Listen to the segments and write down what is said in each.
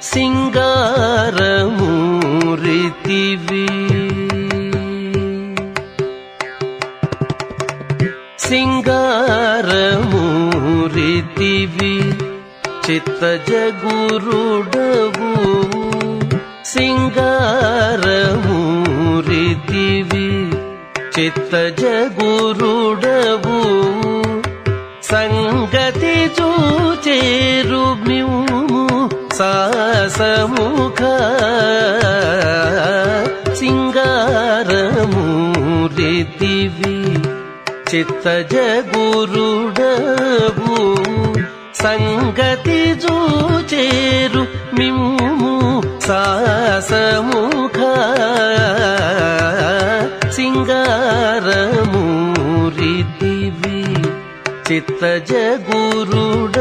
सिङ्गारमूरितिवि सिङ्गारमूरितिवि चित्तजगुरुडवु। सिङ्गारमूरितिवि चित्तजगुरुडवु। सङ्गति चूचेरुम्यू सामुख सिङ्गारमुरि दिवि चित्तज गुरुडु सङ्गति जोचेरु चे रुक्मि सामुख सिङ्गारी चित्तज गुरुड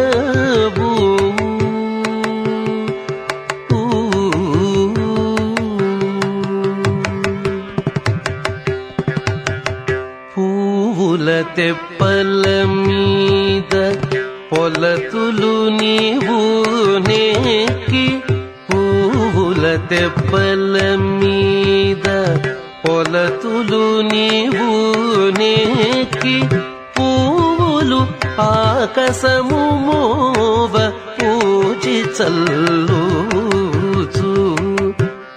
పొల తెప్పల మీద పొలతులు నీవు నేకి పూల తెప్పల మీద పొలతులు నీవు నేకి పూలు ఆకాశము మోవ పూజి చల్లుచు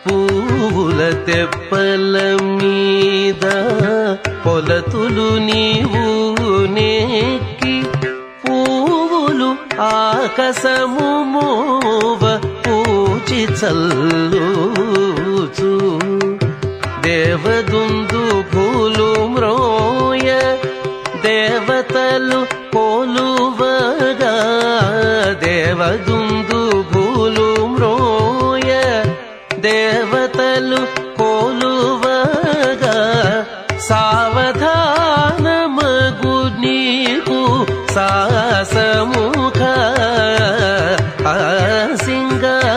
పూల తెప్పల మీద పొలతులు నీవు నేకి పూవులు ఆకాశము మోవ పూచి చల్లుచు. దేవదుందు పూలు మ్రోయ దేవతలు కోలువగా దేవదుందు పూలు మ్రోయ దేవతలు కోలువగా సాసముఖ సింగారమూరితివి.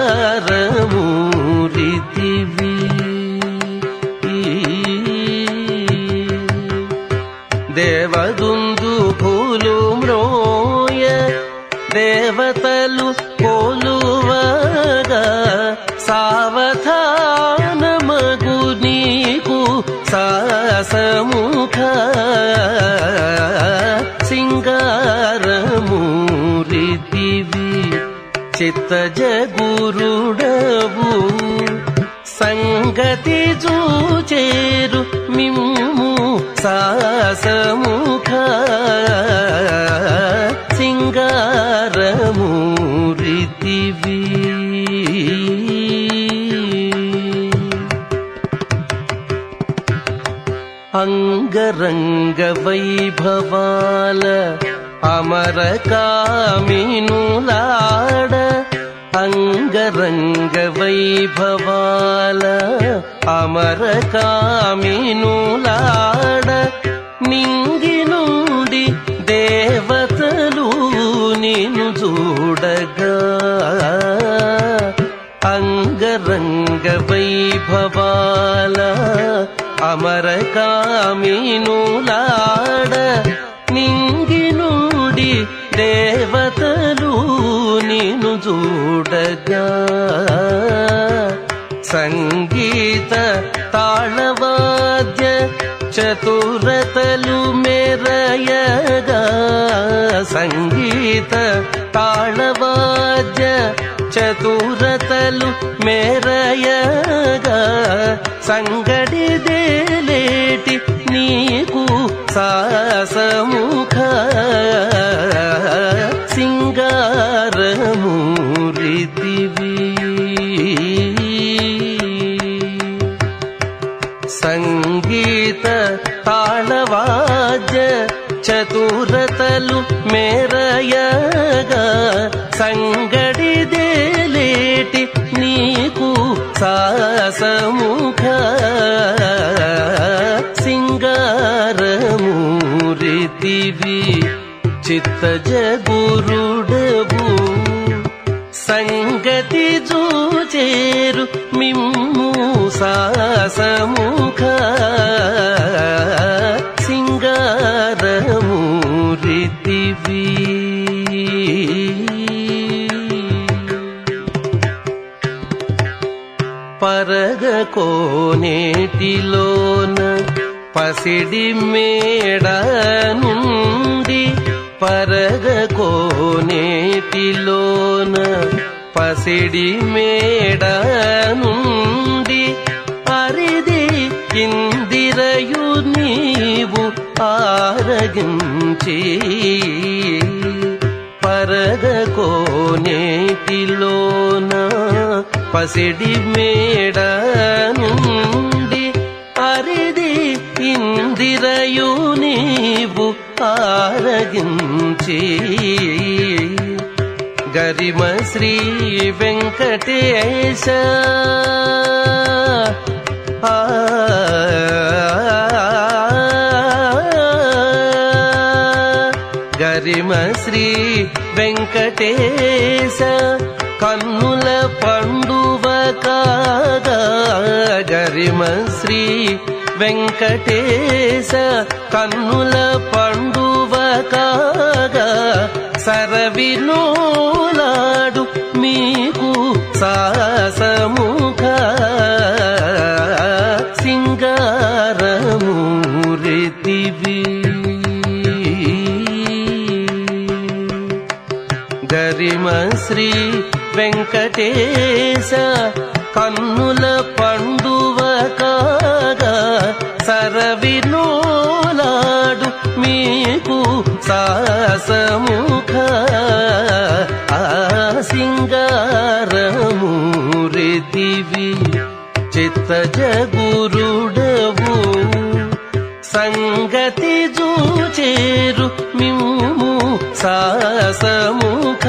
దేవదుందు పూలు మ్రోయ దేవతలు పోలువగా సావధానమగు నీకు సాసముఖ. सिङ्गार मूरि चित्त जगुरुभु सङ्गति तु चेरु साख అంగరంగ వైభవాల అమర కామినులాడ అంగరంగ వైభవాల అమర కామినులాడ నింగి నుండి దేవతలు నిన్ను చూడగా అంగరంగ వైభవాల అమర కామీనులాడ నింగి నుండి దేవతలు నిను చూడగా. సంగీత తాళవాద్య చతురతలు మెరయగా సంగీత తాళవాద్య చతురతలు మెరయగా సంగడి దేలేటి నీకు సాసముఖ చతురతలు మేరయగా సంగడి దేలేటి నీకు సాసముఖ సింగారమూరితివి చిత్తజ గురుడవు సంగతి చూచేరు మిమ్ము సాసముఖ కోనేటిలోన పసిడి మేడ నుండి పరగ కోనేటిలోన పసిడి మేడ నుండి అరిది ఇందిరయు నీవు ఆరగించి పరగ కోనేటిలోన పసిడి మేడ నుండి అరిది ఇందిరయు నీవు ఆరగించి. గరిమ శ్రీ వెంకటేశ. ఆ గరిమ శ్రీ వెంకటేశ. కన్నుల పండువ గరిమ శ్రీ వెంకటేశ కన్నుల పండువ కాగా సరవినోలాడు మీకు సాసముఖ సింగారమూరితివి గరిమ శ్రీ వెంకటేశ కన్నుల పండువ కాగా సరవినోలాడు మీకు సాసముఖ ఆ సింగారమూరితివి చిత్తజ గురుడవు సంగతి జూచేరు మిమ్ము సాసముఖ